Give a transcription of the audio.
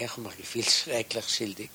echt maar viel schrecklich schildig.